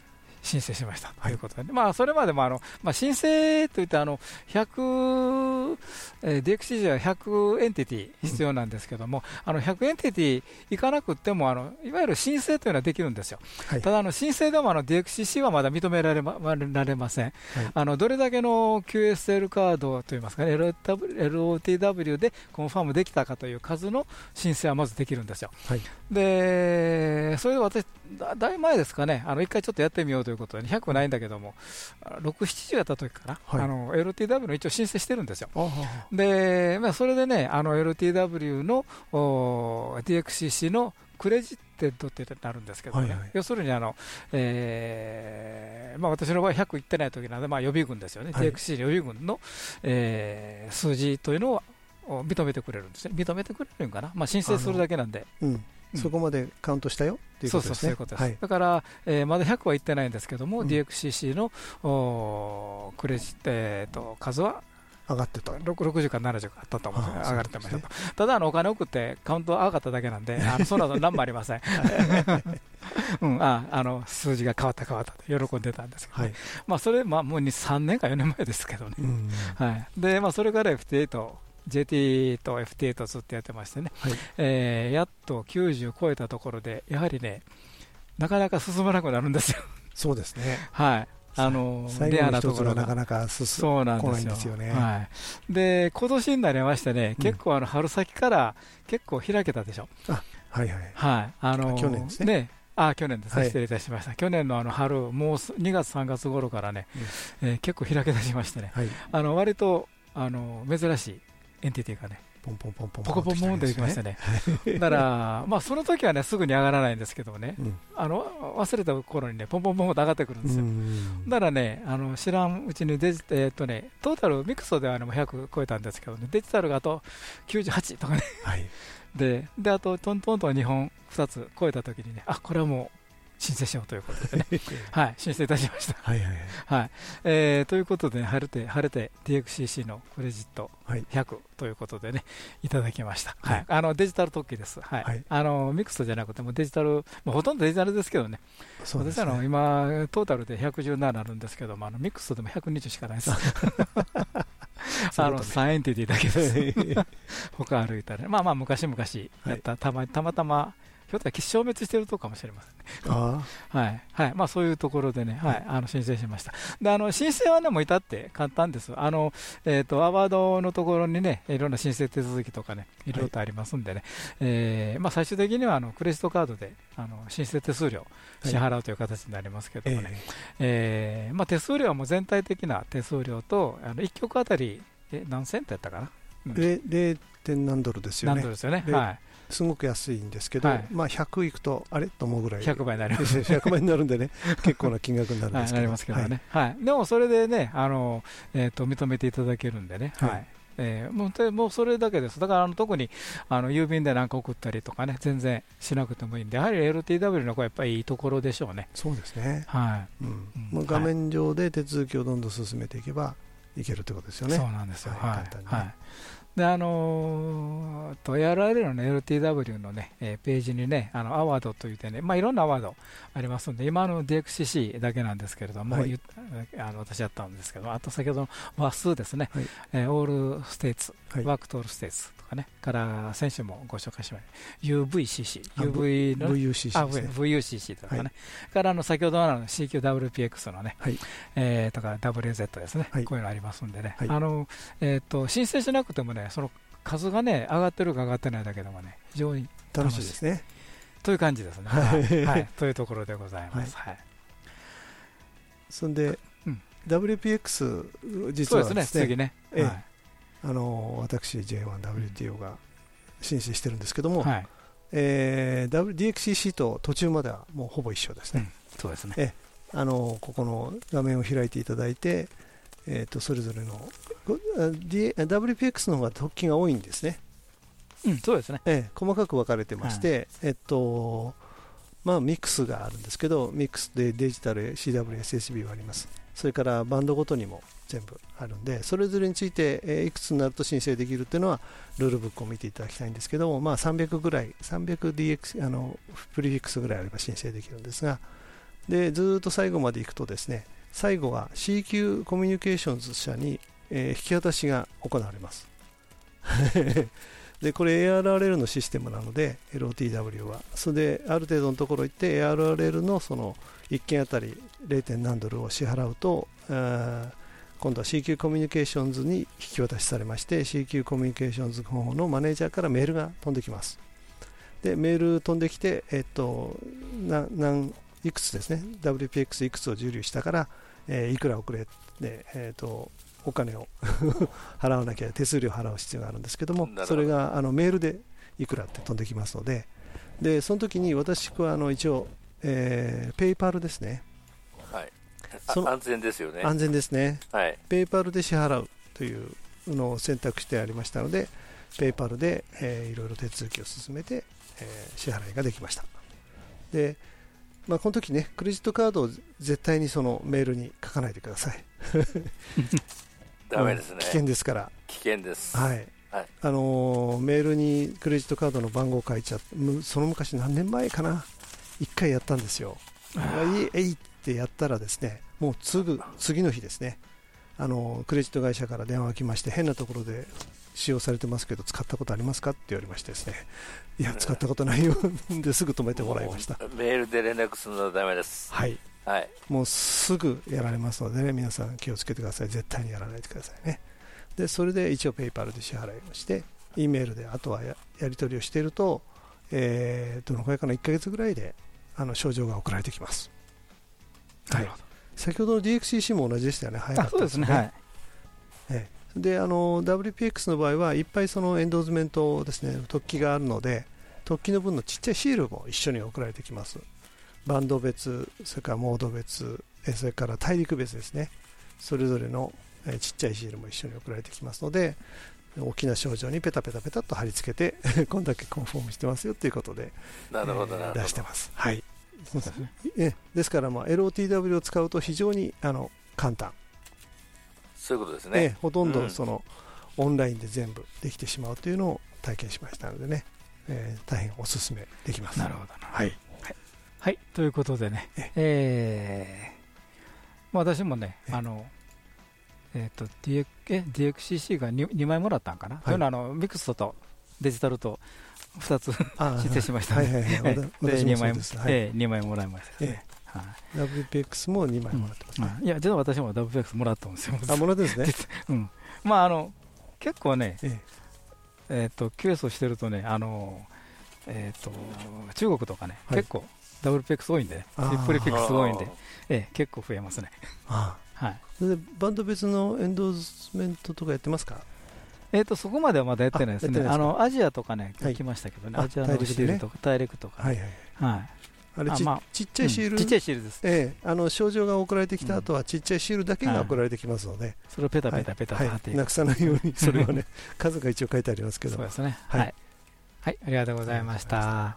申請しました。ということで、まあ、それまでもあの、まあ、申請といってあの100、えー、DXCG は100エンティティ必要なんですけども、あの100エンティティ行かなくてもあの、いわゆる申請というのはできるんですよ、はい。ただあの申請でもあの DXCC はまだ認められまられません、あのどれだけの QSL カードといいますか、ね、LOTW でコンファームできたかという数の申請はまずできるんですよ。はい。で、それで私、だだいぶ前ですかね、あの一回ちょっとやってみようということで、100ないんだけども、あ6、70やった時かな、はい。あの LTW の一応申請してるんですよ。あで、まあ、それでね、あの LTW のお DXCC のクレジテッドってなるんですけどね、はいはい。要するにあの、えーまあ、私の場合、100いってない時なんで、まあ、予備軍ですよね、はい。DXCC 予備軍の、えー数字というのをお認めてくれるんですね、認めてくれるんかな、まあ、申請するだけなんで。うんうんそこまでカウントしたよ？っていうそうそう、ことですね。そういうことです。はいだから、えーまだ100は行ってないんですけども、うん DXCC のおクレジット、えーと数は上がってた。6 60か70かあったと思うんですああ上がってましたそうと。ただあの、お金送ってカウント上がっただけなんで、あのその後何もありません。うん、ああの数字が変わった変わったと喜んでたんですけど、はい。まあ、それ、まあ、もう2 3年か4年前ですけどね。うんはい。で、まあ、それから FTA と JT と FTA とずっとやってましてね、はいえーやっと90超えたところで、やはりね、なかなか進まなくなるんですよ。そうですね。はい。あのレアなところがなかなか進そうないんですよね。はい。で、今年になりましてね、うん結構あの春先から結構開けたでしょ。はいはい。はい。あのあ去年ですねあ去年です、はい失礼いたしました。去年のあの春、もうす2月、3月頃からね、えー結構開け出しましてね、はい。あの割とあの珍しいエンティティがね、ポンポンポンポンポコポンポンってできましたね。だから、まあ、その時はね、すぐに上がらないんですけどもね、うんあの忘れた頃にね、ポンポンポンと上がってくるんですよ。うんだからね、あの知らんうちにデジ、えーっとね、トータルミクソでは、ね、もう100超えたんですけどね、デジタルがあと98とかね、はい。で、であとトントンと2本、2つ超えたときにね、あこれはもう申請しようということでね、はい、申請いたしました。はいはい。はいえーということで、晴れて、晴れて DXCC のクレジットはい100ということでね、いただきました。ははいい、あのデジタル特記です。はい、はいあのミクソじゃなくてもデジタル、もうほとんどデジタルですけどね、私あのそうですね。今、トータルで117あるんですけども、あのミクソでも120しかないです。あの3エンティティだけです。他歩いたら、まあまあ昔々やった、たまたまたま、ひょっとしたら消滅してるとかもしれませんね。あ はい、はい、まあそういうところでね、はい、あの申請しました。で、あの申請はね、もう至って簡単です。あの、えっ、と、アワードのところにね、いろんな申請手続きとかね、いろいろとありますんでね、えーまあ最終的には、あの、クレジットカードで、あの、申請手数料支払うという形になりますけどもね、えーまあ手数料はもう全体的な手数料と、あの、1曲あたり、え、何セントやったかな？あ。で 0. 点何ドルですよね。何ドルですよね。ではい。すごく安いんですけど、はい。まあ100いくとあれと思うぐらい。100倍になります。100倍になるんでね。結構な金額になるんはい、ですけど、すけどね、はい。でもそれでね、あのえー、と認めていただけるんでね、はい。はい。えーもうでもうそれだけです、だからあの特にあの郵便で何か送ったりとかね、全然しなくてもいいんで、やはり LTW の子はやっぱりいいところでしょうね。そうですね、はい。うん。もう画面上で手続きをどんどん進めていけばいけるということですよね。そうなんですよ、はい。はい。簡単にね。はいであのー、と ARRL の LoTW のね、えー、ページにね、あのアワードといってね、まあ、いろんなアワードありますんで、今の DXCC だけなんですけれども、はい、あの私やったんですけど、あと先ほどの WAS ですね、はい、えー、 All States、はい、 Worked All States とかね、から先週もご紹介しました。UVCC、UV の、VUCC、ね、VUCC とかね、はい、からあの先ほどの CQWPX のね、はい。えー、とか WZ ですね、はい、こういうのありますんでね、あのえーと、申請しなくてもね、その数がね、上がってるか上がってないだけでもね、非常に楽しいですね。という感じですね。はい、というところでございます。はい。そんで、うん、WPX 実はですね、次ね。ええ、あの私 J1WTO が申請してるんですけども、はい。えー、DXCC と途中まではもうほぼ一緒ですね。うん、そうですね。え。あのここの画面を開いていただいて、えーと、それぞれの WPX の方が突起が多いんですね。うん、そうですね、えー、細かく分かれてまして、はい、えっとまあ、ミックスがあるんですけど、ミックスでデジタル CWSSB はあります。それからバンドごとにも全部あるんで、それぞれについて、えいくつになると申請できるっていうのは、ルールブックを見ていただきたいんですけども、まあ、300ぐらい、300DX、あのプリフィックスぐらいあれば申請できるんですが、でずっと最後までいくとですね、最後は CQ コミュニケーションズ社に、えー、引き渡しが行われます。でこれ ARRL のシステムなので LOTW はそれである程度のところ行って ARRL のその1件あたり 0. 何ドルを支払うと今度は CQ コミュニケーションズに引き渡しされまして CQ コミュニケーションズの方のマネージャーからメールが飛んできますでメール飛んできて、えっと、な何いくつですね？WPX いくつを受理したから、えー、いくら遅れ？で、えっとお金を 払わなきゃ手数料払う必要があるんですけどもそれがあのメールでいくらって飛んできますのででその時に私はあの一応、えー、ペイパルですね、はい、安全ですよね。安全ですね、はい、ペイパルで支払うというのを選択してありましたのでペイパルで、えー、いろいろ手続きを進めて、えー、支払いができました。でまあ、この時ね、クレジットカードを絶対にそのメールに書かないでください。ダメですね、危険ですから。危険です。はい。はい、あのー、メールにクレジットカードの番号書いちゃって、その昔何年前かな、1回やったんですよ。えいってやったらですね、もうすぐ次の日ですね、あのー、クレジット会社から電話が来まして、変なところで使用されてますけど、使ったことありますか？って言われましてですね、いや、使ったことないよですぐ止めてもらいました。メールで連絡するのはダメです。はい。はい、もうすぐやられますのでね、皆さん気をつけてください。絶対にやらないでくださいね。で、それで一応ペイパルで支払いをして、E メールであとはやり取りをしていると、えー、どのくらいかな、1ヶ月ぐらいであの症状が送られてきます。はい、先ほどの DXCC も同じでしたよね、早かったですね。はいえであの WPX の場合はいっぱいそのエンドーズメントですね突起があるので突起の分のちっちゃいシールも一緒に送られてきますバンド別、それからモード別、それから大陸別ですね、それぞれのちっちゃいシールも一緒に送られてきますので、大きな症状にペタペタペタと貼り付けて、こんだけコンフォームしてますよということで、なるほど、出してます。はい。えですから、まあ、LOTW を使うと非常にあの簡単。そういうことですね。ほとんどその、うん、オンラインで全部できてしまうというのを体験しましたのでね、えー、大変お勧めできます。なるほどはい。はい、ということでね、えー、私もね、あの、えっ、ー、と、DX、DXCC が 2, 2枚もらったんかな、はい、というのはあのミクストとデジタルと2つ申請しましたね。はいはいはい、2枚、え2枚もらいましたね。はい、WPX も2枚もらってます。ね。うん、いや、実は私も WPX もらったんですよ。あ、もらってんですね。うん。まあ、あの、結構ね、ええ。っ、ー、と、QS をしてるとね、あの、えっ、ー、と、中国とかね、はい、結構、ダブルペックス多いんで、ね、トリプルペックス多いんで、ええ、結構増えますね。はい、それでバンド別のエンドーズメントとかやってますか？えーと、そこまではまだやってないですね、あのアジアとかね、来ましたけどね、アジアのシールとか、大陸とか、はいはいあれち,、まあ、ちっちゃいシール、ちっちゃいシールです、ええ、あの症状が送られてきた後は、ちっちゃいシールだけが送られてきますので、それをペタペタペタ貼って。なくさないように、それはね、数が一応書いてありますけど、そうですね、はい、はい、ありがとうございました。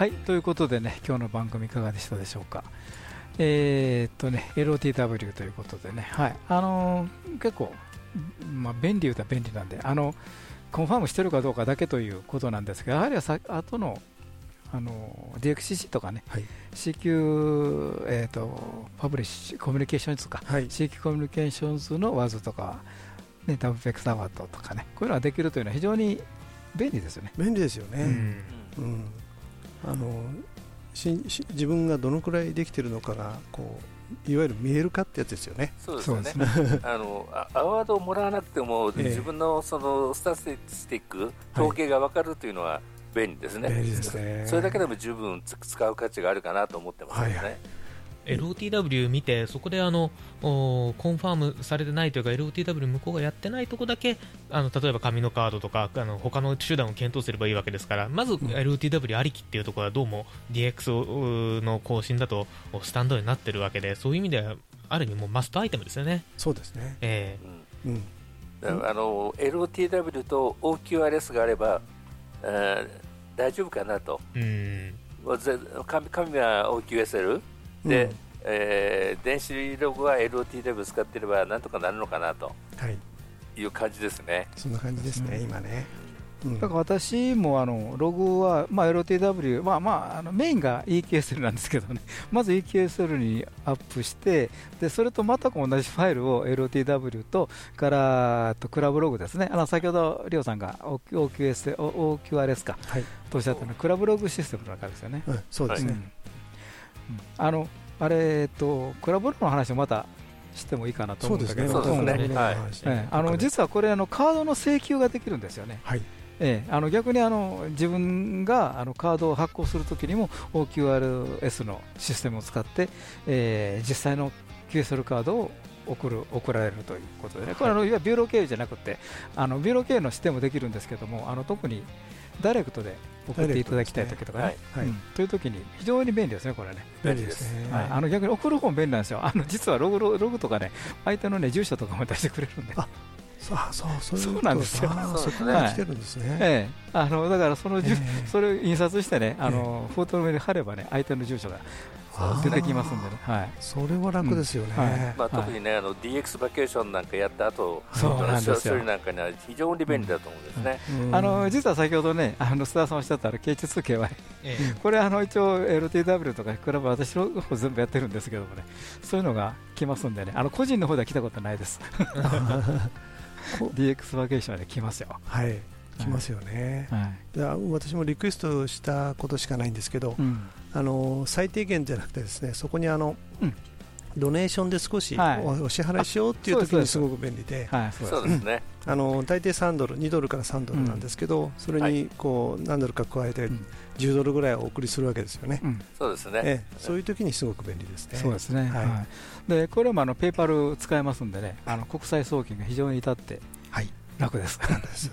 はいということでね今日の番組いかがでしたでしょうか？えー、っとね LoTW ということでねはいあのー結構まあ便利言うたら便利なんであのコンファームしてるかどうかだけということなんですがやはりはさ後のあの DXCC とかね、CQ、えー、と Publish Communications か、CQ コミュニケーションズの WAZ とか、ね、 WPX アワードとかねこういうのができるというのは非常に便利ですよね。便利ですよね、うんあのしし自分がどのくらいできてるのかがこういわゆる見えるかってやつですよね。そうですよね。あのあアワードをもらわなくても、ええ自分のそのスタティスティック、統計が分かるというのは便利ですね。便利ですねそれだけでも十分つ使う価値があるかなと思ってますよね。LOTW 見て、そこであのおコンファームされてないというか、LOTW 向こうがやってないとこだけ、あの例えば紙のカードとか、あの他の手段を検討すればいいわけですから、まず LOTW ありきっていうところは、どうも DX の更新だとおスタンドになってるわけで、そういう意味では、ある意味、もうマストアイテムですよね。そうですね。えうんだからあの LOTW と OQRS があれば、えー大丈夫かなと。うんもうぜ紙紙は OQSL で、うん。えー電子ログは LOTW 使ってればなんとかなるのかなとはい、いう感じですね。そんな感じですね、うん。今ね。だから私もあのログは、まあ、LOTW、まあまあ、あのメインが EQSL なんですけどね、まず EQSL にアップして、でそれと全く同じファイルを LOTW と、からとクラブログですね、あの先ほど、リオさんが OQS OQRS か、とおっしゃったのクラブログシステムの中ですよね。うんそうですね。んうんあのあれ、えっと、クラブログの話もまたしてもいいかなと思うんだけど、実はこれあの、カードの請求ができるんですよね。はい。ええ、あの逆にあの自分があのカードを発行するときにも OQRS のシステムを使って、えー実際の QSL カードを送る送られるということでね、これあのいわゆるビューロー経由じゃなくて、あのビューロー経由のシステムもできるんですけども、あの特にダイレクトで送っていただきたいときとかね、とい。うときに非常に便利ですね、これね。便利です。ねはい。あの逆に送る方も便利なんですよ。あの実はログロログとかね、相手のね住所とかも出してくれるんで。そうそうそうなんですよ。そこから来てるんですね。ええ、あのだからそのそれを印刷してね、あの封筒の上に貼ればね、相手の住所が出てきますんでね。はい。それは楽ですよね。うん。はい。まあ、特にね、あの DX バケーションなんかやった後そう。なんですよ処理なんかには非常に便利だと思うんですね。あの実は先ほどね、あの須田さんおっしゃった K2KY、えこれあの一応 LTW とかクラブ私の方全部やってるんですけどもね、そういうのが来ますんでね、あの個人の方では来たことないです。DX バケーションで来ますよ。はい、来ますよね、はい。私もリクエストしたことしかないんですけど、うんあの最低限じゃなくてですねそこにあの、ドネーションで少しはい。おお支払いしようっていう時にすごく便利で、はい。そうですそうですね。あの大抵3ドル、2ドルから3ドルなんですけど、それにこう何ドルか加えて10ドルぐらいお送りするわけですよね。そうですね。ええ。そういう時にすごく便利ですね。そうですね、はい。はい。でこれもあのペーパル使えますんでね、あの国際送金が非常に至って楽です。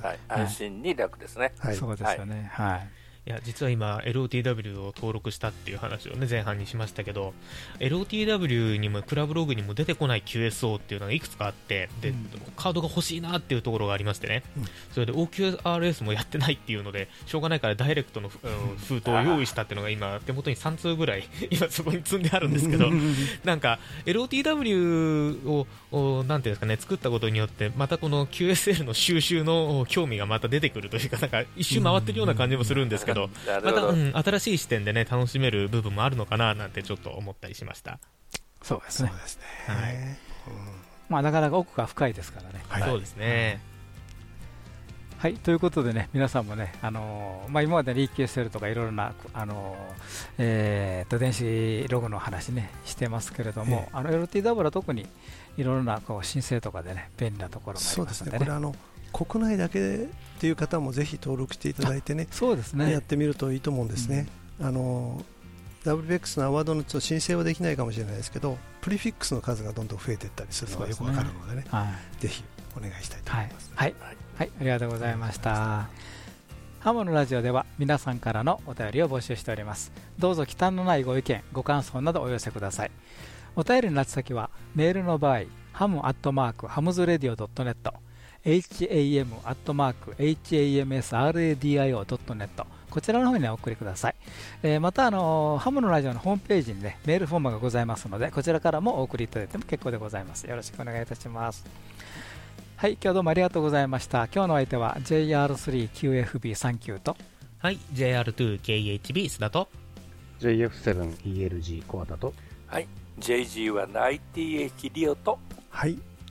はい、安心に楽ですね。そうですよね、はいいや実は今 LOTW を登録したっていう話をね前半にしましたけど LOTW にもクラブログにも出てこない QSO っていうのがいくつかあってで、カードが欲しいなっていうところがありましてね、それで OQRS もやってないっていうのでしょうがないからダイレクトの封筒を用意したっていうのが今手元に3通ぐらい 今そこに積んであるんですけどなんか LOTW をおなんていうんですかね作ったことによってまたこの QSL の収集のお興味がまた出てくるというかなんか一周回ってるような感じもするんですけどどまた、うん、新しい視点でね楽しめる部分もあるのかななんてちょっと思ったりしました。そうですね。はい。まあ、なかなか奥が深いですからね。そうですね。はい、ということでね、皆さんもね、あのーまあ、今までに EQSL とかいろいろな、あのーえーと電子ログの話ね、してますけれども、えあの LTW は特にいろいろなこう申請とかでね、便利なところがあそうでね、りますすね。これあの国内だけっていう方もぜひ登録していただいてね、そうですね。やってみるといいと思うんですね。あの WBX のアワードの申請はできないかもしれないですけどプリフィックスの数がどんどん増えていったりするのがよくわかるのでね。はい。ぜひお願いしたいと思います、はい、はい、ありがとうございました。ハモのラジオでは皆さんからのお便りを募集しております。どうぞ忌憚のないご意見、ご感想などお寄せください。お便りの宛先はメールの場合、 ham アットマーク hamsradio.net、ham アットマーク hamsradio.net こちらの方にお送りください。えーまた、あのーハムのラジオのホームページにね、メールフォームがございますので、こちらからもお送りいただいても結構でございます。よろしくお願いいたします。はい、今日どうもありがとうございました。今日の相手は JR3QFB39 と、はい、JR2KHB 須田と、JF7ELG コアだと、はい、JG1ITH リオと、はい